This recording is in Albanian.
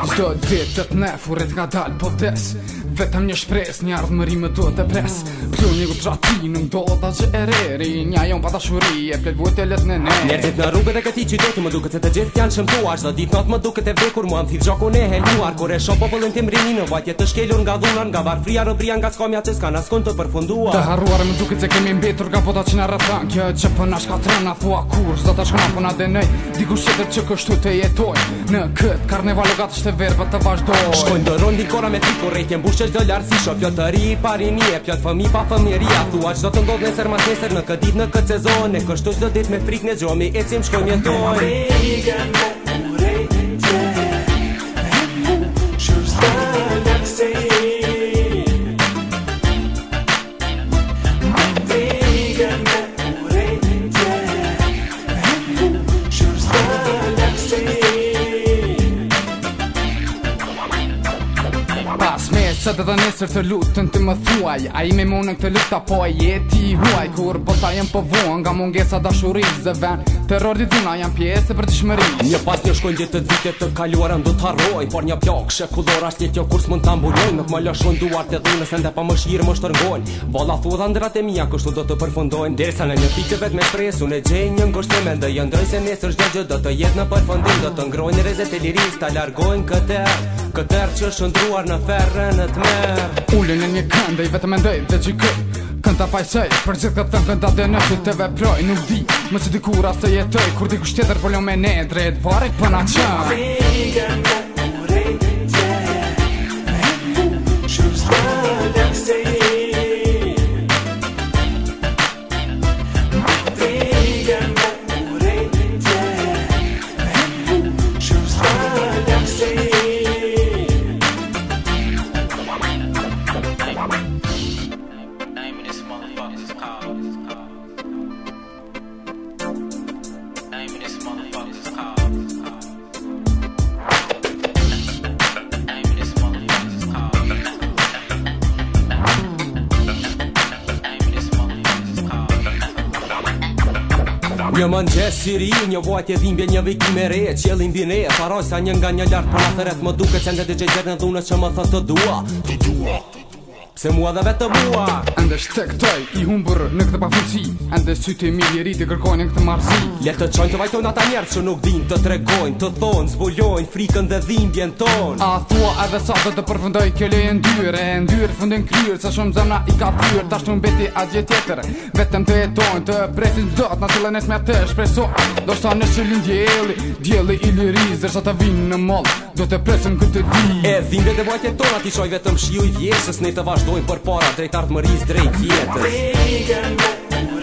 Zdo dit të të nefurit nga dal po vdes Vetëm një shpres, një ardhë mëri më duhet e pres Pjo një gutra ti, nuk do të që e reri Nja jonë pa të shuri, e plet vujt e let në ne Njerëzit në rrugët e këti qytetu më duket se të gjithë janë shëmtuar Shdo dit not më duket e vrekur, mua më thidh gjoko ne heluar Kore shop po pëllin tim rini në vajtje të shkelur nga dhunar Nga barfria, fria rëbria nga skomja që s'ka në skon të përfunduar Të haruar më duket se kemi mbetur ka Kjo po thua kur, të jetoj Në gatë që gjdo lartë si shop të ri i pari nje Pjotë fëmi pa fëmi ria Thua që do të ndodhë nesër, mas nesër Në këtë dit në këtë sezone Kështu që do dit me frik në gjomi E cim shkoj një tojnë Në sot edhe nesër të lutën të më thuaj A i me mune këtë lukta po a jeti i huaj Kur bota jem po vuan nga mungesa dashuriz Dhe ven terror di dhuna jem pjesë për të shmëriz Një pas një shkojnë gjithë të dvite të kaluar ndu të harroj Por një pjak shekullor ashtë jetjo kurs mund të ambulloj Nuk më lëshon duar të dhune se ndepa më shirë më shtërngojnë Vala thua dhe ndrat e mija kështu do të përfundojnë Dere në një pikë vet me presu në një ngushtime Ndë jëndroj se nesër do të jetë në përfundim Do të ngrojnë rezet e liris largojnë këtë Këtër që është ndruar në ferën e të merë Ullin në një këndë i vetëm e ndëjmë dhe që këtë Kënë fajsej, për gjithë këtë thëmë kënda dhe në që të veproj Nuk di, më që dikura se jetoj Kur di kusht tjetër volion po me ne, drejtë varek, për në qënë Vigën me Park Një mëngjes siri, një vojtje dhimbje, një vikime re Qjelin bine, paroj sa një nga një lartë Për atëret më duke që ndë dj gjerë në që më thë dua Të dua, të dua Se mua dhe vetë mua Ende shte këtoj i humbër në këtë pafuqi Ende syte mi djeri të kërkojnë në këtë marsi Le të qojnë të vajtojnë ata njerë që nuk din të tregojnë Të thonë, zbulojnë, frikën dhe dhimbjen ton A thua edhe sa dhe të përfundoj kjo lejë ndyrë E ndyre fundin kryrë, sa shumë zemna i ka fyrë Ta shumë beti a gjithë tjetër Vetëm të jetojnë, të presin zot Në cilën e smja të shpreso Do shta në shëllin djeli, djeli i liriz Dersa të vinë në mall, do të presim këtë di E dhimbje dhe e tona, ti shoj vetëm shiu i vjesës Ne të vazhdo Pojë për pora, drejt artë më rizë, drejt jetës Dike me